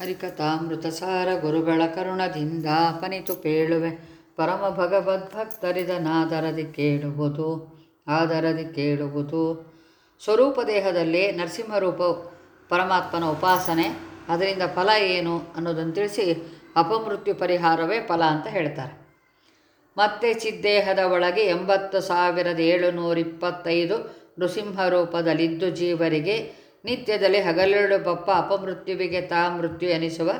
ಹರಿಕಥಾಮೃತಸಾರ ಗುರುಗಳ ಕರುಣದಿಂದ ಪನಿತು ಪೇಳುವೆ. ಪರಮ ಭಗವದ್ಭಕ್ತರಿದನಾದರದಿ ಕೇಳುವುದು, ಆದರದಿ ಕೇಳುವುದು. ಸ್ವರೂಪ ದೇಹದಲ್ಲಿ ನರಸಿಂಹರೂಪ ಪರಮಾತ್ಮನ ಉಪಾಸನೆ, ಅದರಿಂದ ಫಲ ಏನು ಅನ್ನೋದನ್ನು ತಿಳಿಸಿ ಅಪಮೃತ್ಯು ಪರಿಹಾರವೇ ಫಲ ಅಂತ ಹೇಳ್ತಾರೆ. ಮತ್ತೆ ಚಿದ್ದೇಹದ ಒಳಗೆ ಎಂಬತ್ತು ಸಾವಿರದ ಏಳುನೂರಿಪ್ಪತ್ತೈದು ನೃಸಿಂಹರೂಪದಲ್ಲಿದ್ದು ನೃಸಿಂಹ ರೂಪದಲ್ಲಿದ್ದು ಜೀವರಿಗೆ ನಿತ್ಯದಲ್ಲಿ ಹಗಲೆರಡು ಬಪ್ಪ ಅಪಮೃತ್ಯುವಿಗೆ ತಾ ಮೃತ್ಯು ಎನಿಸುವ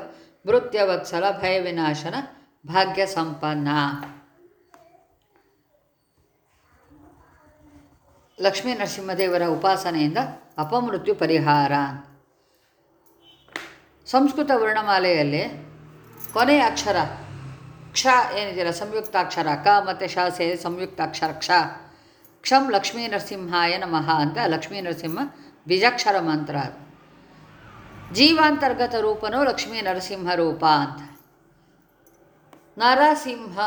ಮೃತ್ಯವತ್ಸಲ ಭಯವಿನಾಶನ ಭಾಗ್ಯ ಸಂಪನ್ನ. ಲಕ್ಷ್ಮೀ ನರಸಿಂಹದೇವರ ಉಪಾಸನೆಯಿಂದ ಅಪಮೃತ್ಯು ಪರಿಹಾರ. ಸಂಸ್ಕೃತ ವರ್ಣಮಾಲೆಯಲ್ಲಿ ಕೊನೆಯ ಅಕ್ಷರ ಕ್ಷ ಏನಿದೆಯಲ್ಲ, ಸಂಯುಕ್ತಾಕ್ಷರ ಕ ಮತ್ತು ಶ ಸೇರಿ ಸಂಯುಕ್ತಾಕ್ಷರ ಕ್ಷ. ಕ್ಷಂ ಲಕ್ಷ್ಮೀ ನರಸಿಂಹಾಯ ನಮಃ ಅಂತ ಲಕ್ಷ್ಮೀ ನರಸಿಂಹ ಬೀಜಾಕ್ಷರ ಮಂತ್ರ ಅದು. ಜೀವಾಂತರ್ಗತ ರೂಪನೋ ಲಕ್ಷ್ಮೀ ನರಸಿಂಹ ರೂಪ ಅಂತ. ನರಸಿಂಹ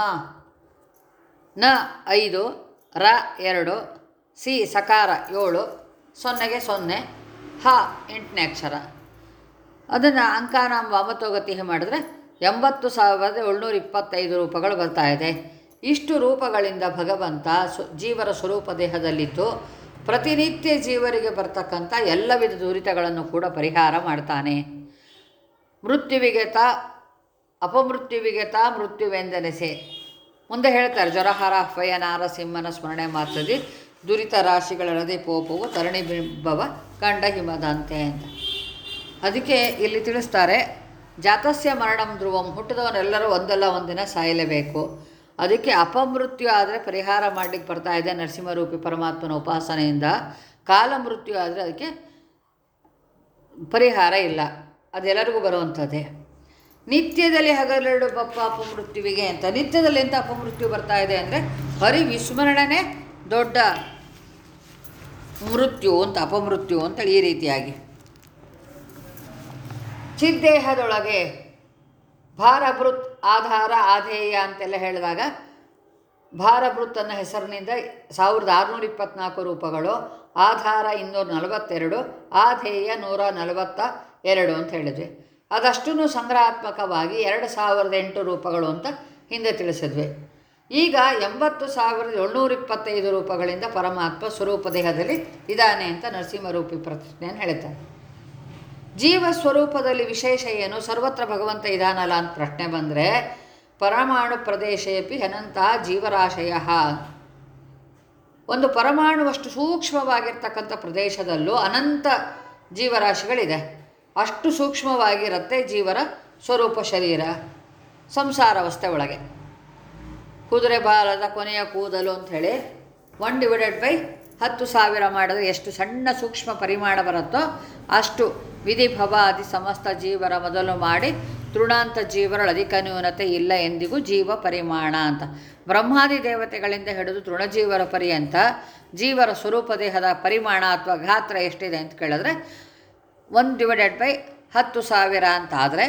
ನ ಐದು, ರ ಎರಡು, ಸಿ ಸಕಾರ ಏಳು, ಸೊನ್ನೆಗೆ ಸೊನ್ನೆ, ಹ ಎಂಟನೇ ಅಕ್ಷರ. ಅದನ್ನು ಅಂಕಾನಾಮ ವಾಮತೋಗತಿ ಮಾಡಿದ್ರೆ ಎಂಬತ್ತು ಸಾವಿರದ ಏಳ್ನೂರ ಇಪ್ಪತ್ತೈದು ರೂಪಗಳು ಬರ್ತಾ ಇದೆ. ಇಷ್ಟು ರೂಪಗಳಿಂದ ಭಗವಂತ ಜೀವರ ಸ್ವರೂಪ ದೇಹದಲ್ಲಿದ್ದು ಪ್ರತಿನಿತ್ಯ ಜೀವರಿಗೆ ಬರ್ತಕ್ಕಂಥ ಎಲ್ಲ ವಿಧ ದುರಿತಗಳನ್ನು ಕೂಡ ಪರಿಹಾರ ಮಾಡ್ತಾನೆ. ಮೃತ್ಯುವಿಗೆ ತ ಅಪಮೃತ್ಯುವಿಗೆ ತ ಮೃತ್ಯುವೆಂದೆನೆಸೆ. ಮುಂದೆ ಹೇಳ್ತಾರೆ ಜ್ವರಹಾರ ಅಹ್ವಯ ನಾರಸಿಂಹನ ಸ್ಮರಣೆ ಮಾತ್ರದಿ ದುರಿತ ರಾಶಿಗಳ ಹೃದಯ ಪೋಪವು ತರಣಿ ಬಿಂಬವ ಕಂಡ ಹಿಮದಂತೆ ಅಂತ. ಅದಕ್ಕೆ ಇಲ್ಲಿ ತಿಳಿಸ್ತಾರೆ, ಜಾತಸ್ಯ ಮರಣಂ ಧ್ರುವಂ, ಹುಟ್ಟಿದವನೆಲ್ಲರೂ ಒಂದಲ್ಲ ಒಂದಿನ ಸಾಯಲೇಬೇಕು. ಅದಕ್ಕೆ ಅಪಮೃತ್ಯು ಆದರೆ ಪರಿಹಾರ ಮಾಡಲಿಕ್ಕೆ ಬರ್ತಾ ಇದೆ ನರಸಿಂಹರೂಪಿ ಪರಮಾತ್ಮನ ಉಪಾಸನೆಯಿಂದ. ಕಾಲ ಮೃತ್ಯು ಆದರೆ ಅದಕ್ಕೆ ಪರಿಹಾರ ಇಲ್ಲ. ಅದೆಲ್ಲರಿಗೂ ಬರುವಂಥದ್ದೇ. ನಿತ್ಯದಲ್ಲಿ ಹಗಲೆರಡು ಬಪ್ಪ ಅಪಮೃತ್ಯುವಿಗೆ ಅಂತ. ನಿತ್ಯದಲ್ಲಿ ಎಂಥ ಅಪಮೃತ್ಯು ಬರ್ತಾ ಇದೆ ಅಂದರೆ ಹರಿ ವಿಸ್ಮರಣೆನೇ ದೊಡ್ಡ ಮೃತ್ಯು ಅಂತ, ಅಪಮೃತ್ಯು ಅಂತೇಳಿ ಈ ರೀತಿಯಾಗಿ. ಚಿದ್ದೇಹದೊಳಗೆ ಭಾರಭೃತ್ ಆಧಾರ ಆಧೇಯ ಅಂತೆಲ್ಲ ಹೇಳಿದಾಗ ಭಾರಭೃತ್ ಅನ್ನೋ ಹೆಸರಿನಿಂದ ಸಾವಿರದ ಆರುನೂರ ಇಪ್ಪತ್ತ್ನಾಲ್ಕು ರೂಪಗಳು, ಆಧಾರ ಇನ್ನೂರ ನಲವತ್ತೆರಡು, ಆಧೇಯ ನೂರ ನಲವತ್ತ ಎರಡು ಅಂತ ಹೇಳಿದ್ವಿ. ಅದಷ್ಟೂ ಸಂಗ್ರಹಾತ್ಮಕವಾಗಿ ಎರಡು ಸಾವಿರದ ಎಂಟು ರೂಪಗಳು ಅಂತ ಹಿಂದೆ ತಿಳಿಸಿದ್ವಿ. ಈಗ ಎಂಬತ್ತು ಸಾವಿರದ ಏಳ್ನೂರ ಇಪ್ಪತ್ತೈದು ರೂಪಗಳಿಂದ ಪರಮಾತ್ಮ ಸ್ವರೂಪ ದೇಹದಲ್ಲಿ ಇದ್ದಾನೆ ಅಂತ ನರಸಿಂಹರೂಪಿ ಪ್ರತಿಜ್ಞೆಯನ್ನು ಹೇಳ್ತಾರೆ ಜೀವ ಸ್ವರೂಪದಲ್ಲಿ ವಿಶೇಷ ಏನು? ಸರ್ವತ್ರ ಭಗವಂತ ಇದಾನಲ್ಲ ಅಂತ ಪ್ರಶ್ನೆ ಬಂದರೆ, ಪರಮಾಣು ಪ್ರದೇಶೇಪಿ ಅನಂತ ಜೀವರಾಶಯ. ಒಂದು ಪರಮಾಣುವಷ್ಟು ಸೂಕ್ಷ್ಮವಾಗಿರ್ತಕ್ಕಂಥ ಪ್ರದೇಶದಲ್ಲೂ ಅನಂತ ಜೀವರಾಶಿಗಳಿದೆ. ಅಷ್ಟು ಸೂಕ್ಷ್ಮವಾಗಿರುತ್ತೆ ಜೀವರ ಸ್ವರೂಪ ಶರೀರ ಸಂಸಾರಾವಸ್ಥೆ ಒಳಗೆ. ಕುದುರೆ ಬಾಲದ ಕೊನೆಯ ಕೂದಲು ಅಂಥೇಳಿ ಒನ್ ಡಿವೈಡೆಡ್ ಬೈ ಹತ್ತು ಸಾವಿರ ಮಾಡಿದ್ರೆ ಎಷ್ಟು ಸಣ್ಣ ಸೂಕ್ಷ್ಮ ಪರಿಮಾಣ ಬರುತ್ತೋ ಅಷ್ಟು ವಿಧಿ ಭವಾದಿ ಸಮಸ್ತ ಜೀವರ ಮೊದಲು ಮಾಡಿ ತೃಣಾಂತ ಜೀವರಳ ಅಧಿಕ ನ್ಯೂನತೆ ಇಲ್ಲ ಎಂದಿಗೂ ಜೀವ ಪರಿಮಾಣ ಅಂತ. ಬ್ರಹ್ಮಾದಿ ದೇವತೆಗಳಿಂದ ಹಿಡಿದು ತೃಣಜೀವರ ಪರ್ಯಂತ ಜೀವರ ಸ್ವರೂಪ ದೇಹದ ಪರಿಮಾಣ ಅಥವಾ ಗಾತ್ರ ಎಷ್ಟಿದೆ ಅಂತ ಕೇಳಿದ್ರೆ ಒನ್ ಡಿವೈಡೆಡ್ ಬೈ ಹತ್ತು ಸಾವಿರ ಅಂತ ಆದರೆ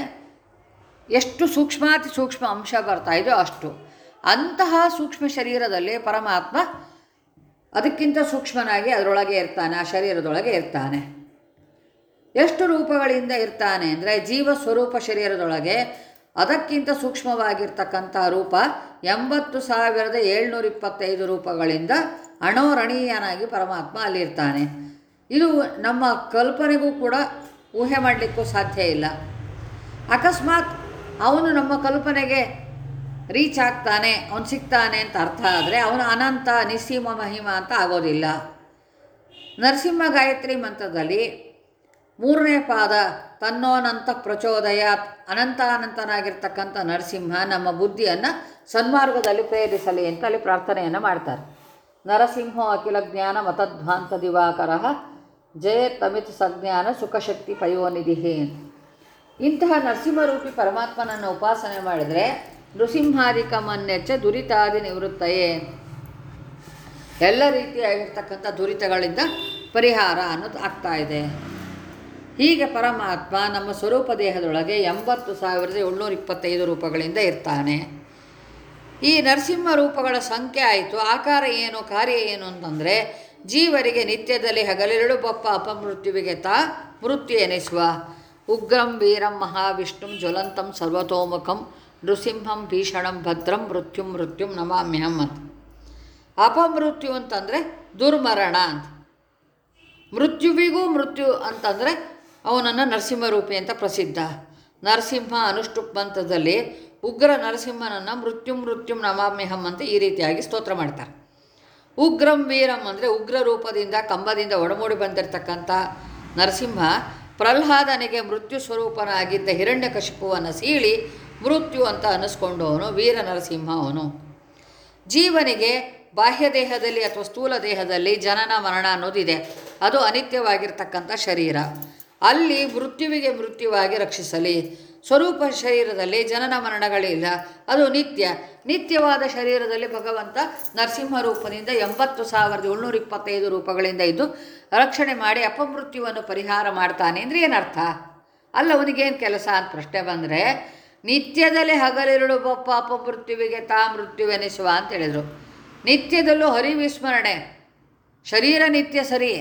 ಎಷ್ಟು ಸೂಕ್ಷ್ಮಾತಿ ಸೂಕ್ಷ್ಮ ಅಂಶ ಬರ್ತಾ ಇದೆಯೋ ಅಷ್ಟು ಅಂತಹ ಸೂಕ್ಷ್ಮ ಶರೀರದಲ್ಲಿ ಪರಮಾತ್ಮ ಅದಕ್ಕಿಂತ ಸೂಕ್ಷ್ಮನಾಗಿ ಅದರೊಳಗೆ ಇರ್ತಾನೆ, ಆ ಶರೀರದೊಳಗೆ ಇರ್ತಾನೆ. ಎಷ್ಟು ರೂಪಗಳಿಂದ ಇರ್ತಾನೆ ಅಂದರೆ ಜೀವ ಸ್ವರೂಪ ಶರೀರದೊಳಗೆ ಅದಕ್ಕಿಂತ ಸೂಕ್ಷ್ಮವಾಗಿರ್ತಕ್ಕಂಥ ರೂಪ ಎಂಬತ್ತು ಸಾವಿರದ ಏಳ್ನೂರ ಇಪ್ಪತ್ತೈದು ರೂಪಗಳಿಂದ ಅಣೋರಣೀಯನಾಗಿ ಪರಮಾತ್ಮ ಅಲ್ಲಿರ್ತಾನೆ. ಇದು ನಮ್ಮ ಕಲ್ಪನೆಗೂ ಕೂಡ ಊಹೆ ಮಾಡಲಿಕ್ಕೂ ಸಾಧ್ಯ ಇಲ್ಲ. ಅಕಸ್ಮಾತ್ ಅವನು ನಮ್ಮ ಕಲ್ಪನೆಗೆ ರೀಚ್ ಆಗ್ತಾನೆ, ಅವನು ಸಿಗ್ತಾನೆ ಅಂತ ಅರ್ಥ ಆದರೆ ಅವನು ಅನಂತ, ನಿಸ್ಸೀಮ, ಮಹಿಮ ಅಂತ ಆಗೋದಿಲ್ಲ. ನರಸಿಂಹ ಗಾಯತ್ರಿ ಮಂತ್ರದಲ್ಲಿ ಮೂರನೇ ಪಾದ, ತನ್ನೋನಂತ ಪ್ರಚೋದಯ ಅನಂತಾನಂತನಾಗಿರ್ತಕ್ಕಂಥ ನರಸಿಂಹ ನಮ್ಮ ಬುದ್ಧಿಯನ್ನು ಸನ್ಮಾರ್ಗದಲ್ಲಿ ಪ್ರೇರಿಸಲಿ ಅಂತ ಅಲ್ಲಿ ಪ್ರಾರ್ಥನೆಯನ್ನು ಮಾಡ್ತಾರೆ. ನರಸಿಂಹೋ ಅಖಿಲ ಜ್ಞಾನ ಮತಧ್ವಾಂತ ದಿವಾಕರ, ಜಯ ತಮಿತ್ ಸಜ್ಞಾನ ಸುಖಶಕ್ತಿ ಪಯೋನಿಧಿ ಇಂತಹ ನರಸಿಂಹರೂಪಿ ಪರಮಾತ್ಮನನ್ನು ಉಪಾಸನೆ ಮಾಡಿದರೆ ನೃಸಿಂಹಾದಿಕ ಮನ್ನೆಚ್ಚ ದುರಿತಾದಿ ನಿವೃತ್ತಯೇ. ಎಲ್ಲ ರೀತಿಯಾಗಿರ್ತಕ್ಕಂಥ ದುರಿತಗಳಿಂದ ಪರಿಹಾರ ಅನ್ನೋದು ಆಗ್ತಾ ಇದೆ. ಹೀಗೆ ಪರಮಾತ್ಮ ನಮ್ಮ ಸ್ವರೂಪ ದೇಹದೊಳಗೆ ಎಂಬತ್ತು ಸಾವಿರದ ಏಳ್ನೂರ ಇಪ್ಪತ್ತೈದು ರೂಪಗಳಿಂದ ಇರ್ತಾನೆ. ಈ ನರಸಿಂಹ ರೂಪಗಳ ಸಂಖ್ಯೆ ಆಯಿತು. ಆಕಾರ ಏನು, ಕಾರ್ಯ ಏನು ಅಂತಂದರೆ ಜೀವರಿಗೆ ನಿತ್ಯದಲ್ಲಿ ಹಗಲೆರಡು ಬಪ್ಪ ಅಪಮೃತ್ಯುವಿಗೆ ತಾ ಮೃತ್ಯು ಎನಿಸುವ. ಉಗ್ರಂ, ವೀರಂ, ಮಹಾವಿಷ್ಣುಂ, ಜ್ವಲಂತಂ, ಸರ್ವತೋಮುಖಂ ನೃಸಿಂಹಂ ಭೀಷಣಂ ಭದ್ರಂ ಮೃತ್ಯುಂ ಮೃತ್ಯುಂ ನಮಾಮ್ಯಹಂ ಅಂತ ಅಪಮೃತ್ಯು ಅಂತಂದರೆ ದುರ್ಮರಣ ಅಂತ. ಮೃತ್ಯುವಿಗೂ ಮೃತ್ಯು ಅಂತಂದರೆ ಅವನನ್ನು ನರಸಿಂಹರೂಪಿ ಅಂತ ಪ್ರಸಿದ್ಧ. ನರಸಿಂಹ ಅನುಷ್ಠುಪ್ ಮಂತ್ರದಲ್ಲಿ ಉಗ್ರ ನರಸಿಂಹನನ್ನು ಮೃತ್ಯು ಮೃತ್ಯುಂ ನಮಾಮ್ಯಹಂ ಅಂತ ಈ ರೀತಿಯಾಗಿ ಸ್ತೋತ್ರ ಮಾಡ್ತಾರೆ. ಉಗ್ರಂ ವೀರಂ ಅಂದರೆ ಉಗ್ರ ರೂಪದಿಂದ ಕಂಬದಿಂದ ಒಡಮೂಡಿ ಬಂದಿರತಕ್ಕಂಥ ನರಸಿಂಹ ಪ್ರಹ್ಲಾದನಿಗೆ ಮೃತ್ಯು ಸ್ವರೂಪನಾಗಿದ್ದ ಹಿರಣ್ಯಕಶಿಪುವನ್ನು ಸೀಳಿ ಮೃತ್ಯು ಅಂತ ಅನ್ನಿಸ್ಕೊಂಡವನು ವೀರ ನರಸಿಂಹ ಅವನು. ಜೀವನಿಗೆ ಬಾಹ್ಯ ದೇಹದಲ್ಲಿ ಅಥವಾ ಸ್ಥೂಲ ದೇಹದಲ್ಲಿ ಜನನ, ಮರಣ ಅನ್ನೋದಿದೆ. ಅದು ಅನಿತ್ಯವಾಗಿರ್ತಕ್ಕಂಥ ಶರೀರ. ಅಲ್ಲಿ ಮೃತ್ಯುವಿಗೆ ಮೃತ್ಯುವಾಗಿ ರಕ್ಷಿಸಲಿ. ಸ್ವರೂಪ ಶರೀರದಲ್ಲಿ ಜನನ, ಮರಣಗಳಿಲ್ಲ. ಅದು ನಿತ್ಯ. ನಿತ್ಯವಾದ ಶರೀರದಲ್ಲಿ ಭಗವಂತ ನರಸಿಂಹ ರೂಪದಿಂದ ಎಂಬತ್ತು ಸಾವಿರದ ಏಳ್ನೂರ ಇಪ್ಪತ್ತೈದು ರೂಪಗಳಿಂದ ಇದ್ದು, ರಕ್ಷಣೆ ಮಾಡಿ ಅಪಮೃತ್ಯುವನ್ನು ಪರಿಹಾರ ಮಾಡ್ತಾನೆ ಅಂದರೆ ಏನರ್ಥ? ಅಲ್ಲ, ಅವನಿಗೇನು ಕೆಲಸ ಅಂತ ಪ್ರಶ್ನೆ ಬಂದರೆ ನಿತ್ಯದಲ್ಲಿ ಹಗಲಿರುಳು ಬಪ್ಪ ಮೃತ್ಯುವಿಗೆ ತಾ ಮೃತ್ಯುವೆನಿಸುವ ಅಂತ ಹೇಳಿದರು. ನಿತ್ಯದಲ್ಲೂ ಹರಿವಿಸ್ಮರಣೆ ಶರೀರ ನಿತ್ಯ ಸರಿ.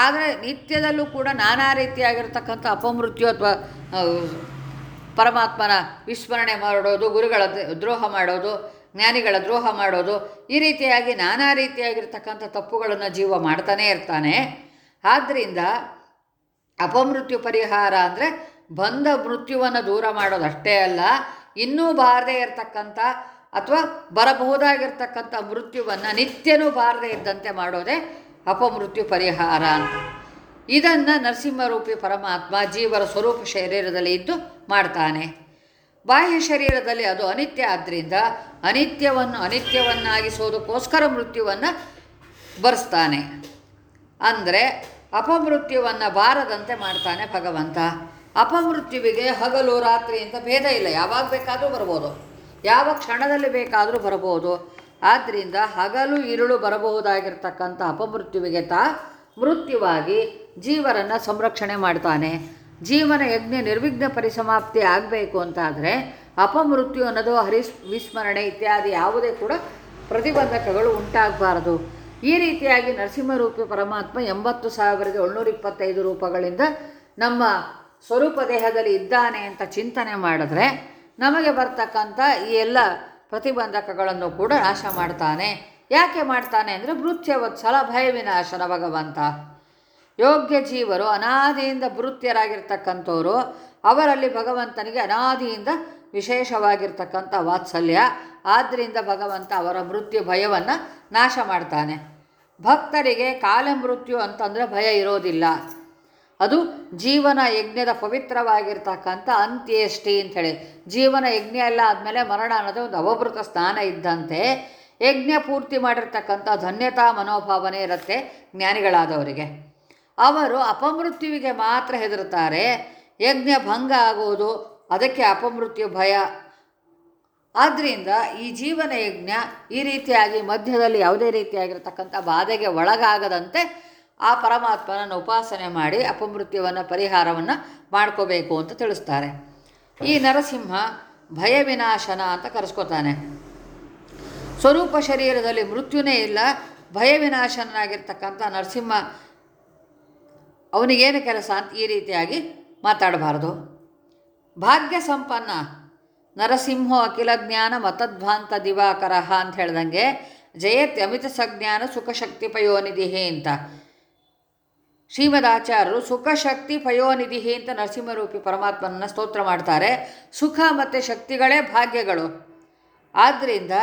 ಆದರೆ ನಿತ್ಯದಲ್ಲೂ ಕೂಡ ನಾನಾ ರೀತಿಯಾಗಿರ್ತಕ್ಕಂಥ ಅಪಮೃತ್ಯು ಅಥವಾ ಪರಮಾತ್ಮನ ವಿಸ್ಮರಣೆ ಮಾಡೋದು, ಗುರುಗಳ ದ್ರೋಹ ಮಾಡೋದು, ಜ್ಞಾನಿಗಳ ದ್ರೋಹ ಮಾಡೋದು, ಈ ರೀತಿಯಾಗಿ ನಾನಾ ರೀತಿಯಾಗಿರ್ತಕ್ಕಂಥ ತಪ್ಪುಗಳನ್ನು ಜೀವ ಮಾಡ್ತಾನೇ ಇರ್ತಾನೆ. ಆದ್ದರಿಂದ ಅಪಮೃತ್ಯು ಪರಿಹಾರ ಅಂದರೆ ಬಂದ ಮೃತ್ಯುವನ್ನು ದೂರ ಮಾಡೋದಷ್ಟೇ ಅಲ್ಲ, ಇನ್ನೂ ಬಾರದೇ ಇರತಕ್ಕಂಥ ಅಥವಾ ಬರಬಹುದಾಗಿರ್ತಕ್ಕಂಥ ಮೃತ್ಯುವನ್ನು ನಿತ್ಯನೂ ಬಾರದೇ ಇದ್ದಂತೆ ಮಾಡೋದೇ ಅಪಮೃತ್ಯು ಪರಿಹಾರ ಅಂತ. ಇದನ್ನು ನರಸಿಂಹರೂಪಿ ಪರಮಾತ್ಮ ಜೀವರ ಸ್ವರೂಪ ಶರೀರದಲ್ಲಿ ಇದ್ದು ಮಾಡ್ತಾನೆ. ಬಾಹ್ಯ ಶರೀರದಲ್ಲಿ ಅದು ಅನಿತ್ಯ ಆದ್ದರಿಂದ ಅನಿತ್ಯವನ್ನು ಅನಿತ್ಯವನ್ನಾಗಿಸೋದಕ್ಕೋಸ್ಕರ ಮೃತ್ಯುವನ್ನು ಬರೆಸ್ತಾನೆ. ಅಂದರೆ ಅಪಮೃತ್ಯುವನ್ನು ಬಾರದಂತೆ ಮಾಡ್ತಾನೆ ಭಗವಂತ. ಅಪಮೃತ್ಯುವಿಗೆ ಹಗಲು ರಾತ್ರಿ ಅಂತ ಭೇದ ಇಲ್ಲ. ಯಾವಾಗ ಬೇಕಾದರೂ ಬರ್ಬೋದು. ಯಾವ ಕ್ಷಣದಲ್ಲಿ ಬೇಕಾದರೂ ಬರಬಹುದು ಆದ್ದರಿಂದ ಹಗಲು ಇರುಳು ಬರಬಹುದಾಗಿರ್ತಕ್ಕಂಥ ಅಪಮೃತ್ಯುವಿಗೆ ತಾ ಮೃತ್ಯುವಾಗಿ ಜೀವರನ್ನು ಸಂರಕ್ಷಣೆ ಮಾಡ್ತಾನೆ. ಜೀವನ ಯಜ್ಞ ನಿರ್ವಿಘ್ನ ಪರಿಸಮಾಪ್ತಿ ಆಗಬೇಕು ಅಂತಾದರೆ ಅಪಮೃತ್ಯು ಅನ್ನೋದು ಹರಿಸ್, ವಿಸ್ಮರಣೆ ಇತ್ಯಾದಿ ಯಾವುದೇ ಕೂಡ ಪ್ರತಿಬಂಧಕಗಳು ಉಂಟಾಗಬಾರದು. ಈ ರೀತಿಯಾಗಿ ನರಸಿಂಹರೂಪಿ ಪರಮಾತ್ಮ ಎಂಬತ್ತು ಸಾವಿರದ ಏಳ್ನೂರ ಇಪ್ಪತ್ತೈದು ರೂಪಗಳಿಂದ ನಮ್ಮ ಸ್ವರೂಪ ದೇಹದಲ್ಲಿ ಇದ್ದಾನೆ ಅಂತ ಚಿಂತನೆ ಮಾಡಿದ್ರೆ ನಮಗೆ ಬರ್ತಕ್ಕಂಥ ಈ ಎಲ್ಲ ಪ್ರತಿಬಂಧಕಗಳನ್ನು ಕೂಡ ನಾಶ ಮಾಡ್ತಾನೆ. ಯಾಕೆ ಮಾಡ್ತಾನೆ ಅಂದರೆ ಭೃತ್ಯವತ್ಸಲ ಭಯ ವಿನಾಶನ ಭಗವಂತ. ಯೋಗ್ಯ ಜೀವರು ಅನಾದಿಯಿಂದ ಭೃತ್ಯರಾಗಿರ್ತಕ್ಕಂಥವರು ಅವರಲ್ಲಿ ಭಗವಂತನಿಗೆ ಅನಾದಿಯಿಂದ ವಿಶೇಷವಾಗಿರ್ತಕ್ಕಂಥ ವಾತ್ಸಲ್ಯ. ಆದ್ದರಿಂದ ಭಗವಂತ ಅವರ ಮೃತ್ಯು ಭಯವನ್ನು ನಾಶ ಮಾಡ್ತಾನೆ. ಭಕ್ತರಿಗೆ ಕಾಲ ಮೃತ್ಯು ಅಂತಂದರೆ ಭಯ ಇರೋದಿಲ್ಲ. ಅದು ಜೀವನ ಯಜ್ಞದ ಪವಿತ್ರವಾಗಿರ್ತಕ್ಕಂಥ ಅಂತ್ಯೇಷ್ಟಿ ಅಂಥೇಳಿ ಜೀವನ ಯಜ್ಞ ಎಲ್ಲ ಆದಮೇಲೆ ಮರಣ ಅನ್ನೋದು ಒಂದು ಅವಭೃತ ಸ್ನಾನ ಇದ್ದಂತೆ ಯಜ್ಞ ಪೂರ್ತಿ ಮಾಡಿರ್ತಕ್ಕಂಥ ಧನ್ಯತಾ ಮನೋಭಾವನೆ ಇರುತ್ತೆ ಜ್ಞಾನಿಗಳಾದವರಿಗೆ. ಅವರು ಅಪಮೃತ್ಯುವಿಗೆ ಮಾತ್ರ ಹೆದರುತ್ತಾರೆ. ಯಜ್ಞ ಭಂಗ ಆಗುವುದು ಅದಕ್ಕೆ ಅಪಮೃತ್ಯು ಭಯ. ಆದ್ದರಿಂದ ಈ ಜೀವನ ಯಜ್ಞ ಈ ರೀತಿಯಾಗಿ ಮಧ್ಯದಲ್ಲಿ ಯಾವುದೇ ರೀತಿಯಾಗಿರ್ತಕ್ಕಂಥ ಬಾಧೆಗೆ ಒಳಗಾಗದಂತೆ ಆ ಪರಮಾತ್ಮನನ್ನು ಉಪಾಸನೆ ಮಾಡಿ ಅಪಮೃತ್ಯುವನ್ನು ಪರಿಹಾರವನ್ನು ಮಾಡ್ಕೋಬೇಕು ಅಂತ ತಿಳಿಸ್ತಾರೆ. ಈ ನರಸಿಂಹ ಭಯ ವಿನಾಶನ ಅಂತ ಕರೆಸ್ಕೊತಾನೆ. ಸ್ವರೂಪ ಶರೀರದಲ್ಲಿ ಮೃತ್ಯುನೇ ಇಲ್ಲ, ಭಯ ವಿನಾಶನಾಗಿರ್ತಕ್ಕಂಥ ನರಸಿಂಹ ಅವನಿಗೇನು ಕೆಲಸ ಅಂತ ಈ ರೀತಿಯಾಗಿ ಮಾತಾಡಬಾರ್ದು. ಭಾಗ್ಯ ಸಂಪನ್ನ, ನರಸಿಂಹೋ ಅಖಿಲ ಜ್ಞಾನ ಮತಧ್ವಾಂತ ದಿವಾಕರಹ ಅಂತ ಹೇಳ್ದಂಗೆ ಜಯತ್ ಅಮಿತ ಸಜ್ಞಾನ ಸುಖಶಕ್ತಿ ಪಯೋನಿಧಿ ಅಂತ. ಶ್ರೀಮದಾಚಾರ್ಯರು ಸುಖಶಕ್ತಿ ಪಯೋನಿಧಿ ಅಂತ ನರಸಿಂಹರೂಪಿ ಪರಮಾತ್ಮನನ್ನು ಸ್ತೋತ್ರ ಮಾಡ್ತಾರೆ. ಸುಖ ಮತ್ತು ಶಕ್ತಿಗಳೇ ಭಾಗ್ಯಗಳು. ಆದ್ದರಿಂದ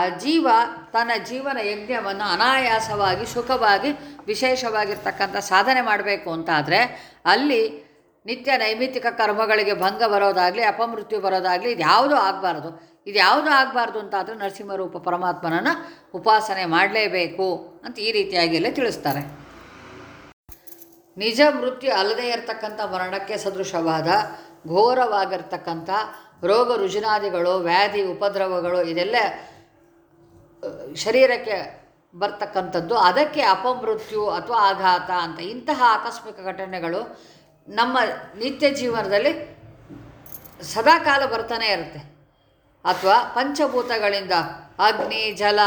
ಆ ಜೀವ ತನ್ನ ಜೀವನ ಯಜ್ಞವನ್ನು ಅನಾಯಾಸವಾಗಿ, ಸುಖವಾಗಿ, ವಿಶೇಷವಾಗಿರ್ತಕ್ಕಂಥ ಸಾಧನೆ ಮಾಡಬೇಕು ಅಂತಾದರೆ ಅಲ್ಲಿ ನಿತ್ಯ ನೈಮಿತ್ತಿಕ ಕರ್ಮಗಳಿಗೆ ಭಂಗ ಬರೋದಾಗಲಿ, ಅಪಮೃತ್ಯು ಬರೋದಾಗಲಿ ಇದು ಯಾವುದೂ ಆಗಬಾರ್ದು. ಇದು ಯಾವುದೂ ಆಗಬಾರ್ದು ಅಂತಾದರೆ ನರಸಿಂಹರೂಪ ಪರಮಾತ್ಮನನ್ನು ಉಪಾಸನೆ ಮಾಡಲೇಬೇಕು ಅಂತ ಈ ರೀತಿಯಾಗಿ ಎಲ್ಲ ತಿಳಿಸ್ತಾರೆ. ನಿಜ ಮೃತ್ಯು ಅಲ್ಲದೇ ಇರತಕ್ಕಂಥ ಮರಣಕ್ಕೆ ಸದೃಶವಾದ, ಘೋರವಾಗಿರ್ತಕ್ಕಂಥ ರೋಗ ರುಜಿನಾದಿಗಳು, ವ್ಯಾಧಿ ಉಪದ್ರವಗಳು ಇದೆಲ್ಲ ಶರೀರಕ್ಕೆ ಬರ್ತಕ್ಕಂಥದ್ದು. ಅದಕ್ಕೆ ಅಪಮೃತ್ಯು ಅಥವಾ ಆಘಾತ ಅಂತ ಇಂತಹ ಆಕಸ್ಮಿಕ ಘಟನೆಗಳು ನಮ್ಮ ನಿತ್ಯ ಜೀವನದಲ್ಲಿ ಸದಾಕಾಲ ಬರ್ತಾನೆ ಇರುತ್ತೆ. ಅಥವಾ ಪಂಚಭೂತಗಳಿಂದ ಅಗ್ನಿ, ಜಲ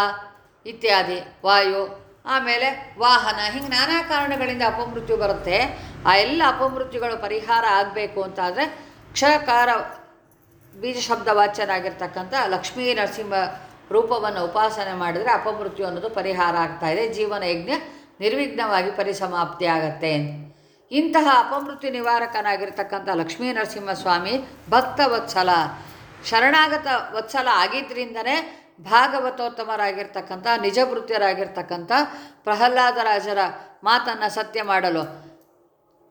ಇತ್ಯಾದಿ, ವಾಯು ಆಮೇಲೆ ವಾಹನ. ಹಿಂಗೆ ನಾನಾ ಕಾರಣಗಳಿಂದ ಅಪಮೃತ್ಯು ಬರುತ್ತೆ. ಆ ಎಲ್ಲ ಅಪಮೃತ್ಯುಗಳು ಪರಿಹಾರ ಆಗಬೇಕು ಅಂತಾದರೆ ಕ್ಷಕಾರ ಬೀಜ ಶಬ್ದ ವಾಚ್ಯನಾಗಿರ್ತಕ್ಕಂಥ ಲಕ್ಷ್ಮೀ ನರಸಿಂಹ ರೂಪವನ್ನು ಉಪಾಸನೆ ಮಾಡಿದರೆ ಅಪಮೃತ್ಯು ಅನ್ನೋದು ಪರಿಹಾರ ಆಗ್ತಾ ಇದೆ. ಜೀವನ ಯಜ್ಞ ನಿರ್ವಿಘ್ನವಾಗಿ ಪರಿಸಮಾಪ್ತಿ ಆಗತ್ತೆ. ಇಂತಹ ಅಪಮೃತ್ಯು ನಿವಾರಕನಾಗಿರ್ತಕ್ಕಂಥ ಲಕ್ಷ್ಮೀ ನರಸಿಂಹಸ್ವಾಮಿ ಭಕ್ತ ವತ್ಸಲ. ಶರಣಾಗತ ವತ್ಸಲ ಆಗಿದ್ದರಿಂದನೇ ಭಾಗವತೋತ್ತಮರಾಗಿರ್ತಕ್ಕಂಥ ನಿಜಭೃತ್ಯರಾಗಿರ್ತಕ್ಕಂಥ ಪ್ರಹ್ಲಾದರಾಜರ ಮಾತನ್ನು ಸತ್ಯ ಮಾಡಲು.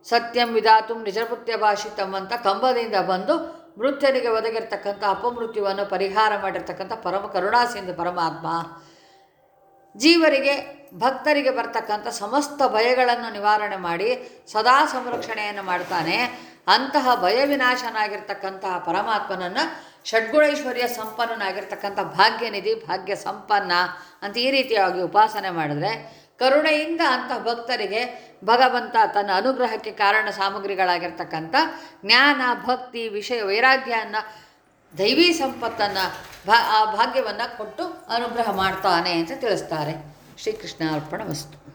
ಸತ್ಯಂ ವಿಧಾತು ನಿಜಭೃತ್ಯ ಭಾಷಿತಂ ಅಂತ ಕಂಬದಿಂದ ಬಂದು ಮೃತ್ಯನಿಗೆ ಒದಗಿರ್ತಕ್ಕಂಥ ಅಪಮೃತ್ಯುವನ್ನು ಪರಿಹಾರ ಮಾಡಿರ್ತಕ್ಕಂಥ ಪರಮ ಕರುಣಾಸಿಂಧು ಪರಮಾತ್ಮ ಜೀವರಿಗೆ ಭಕ್ತರಿಗೆ ಬರ್ತಕ್ಕಂಥ ಸಮಸ್ತ ಭಯಗಳನ್ನು ನಿವಾರಣೆ ಮಾಡಿ ಸದಾ ಸಂರಕ್ಷಣೆಯನ್ನು ಮಾಡ್ತಾನೆ. ಅಂತಹ ಭಯ ವಿನಾಶನಾಗಿರ್ತಕ್ಕಂತಹ ಪರಮಾತ್ಮನನ್ನು ಷಡ್ಗುಣೈಶ್ವರ್ಯ ಸಂಪನ್ನನಾಗಿರ್ತಕ್ಕಂಥ ಭಾಗ್ಯನಿಧಿ ಭಾಗ್ಯ ಸಂಪನ್ನ ಅಂತ ಈ ರೀತಿಯಾಗಿ ಉಪಾಸನೆ ಮಾಡಿದ್ರೆ ಕರುಣೆಯಿಂದ ಅಂತಹ ಭಕ್ತರಿಗೆ ಭಗವಂತ ತನ್ನ ಅನುಗ್ರಹಕ್ಕೆ ಕಾರಣ ಸಾಮಗ್ರಿಗಳಾಗಿರ್ತಕ್ಕಂಥ ಜ್ಞಾನ, ಭಕ್ತಿ, ವಿಷಯ ವೈರಾಗ್ಯವನ್ನು ದೈವಿ ಸಂಪತ್ತನ್ನು ಭಾ ಆ ಭಾಗ್ಯವನ್ನು ಕೊಟ್ಟು ಅನುಗ್ರಹ ಮಾಡ್ತಾನೆ ಅಂತ ತಿಳಿಸ್ತಾರೆ. ಶ್ರೀಕೃಷ್ಣ ಅರ್ಪಣ ವಸ್ತು.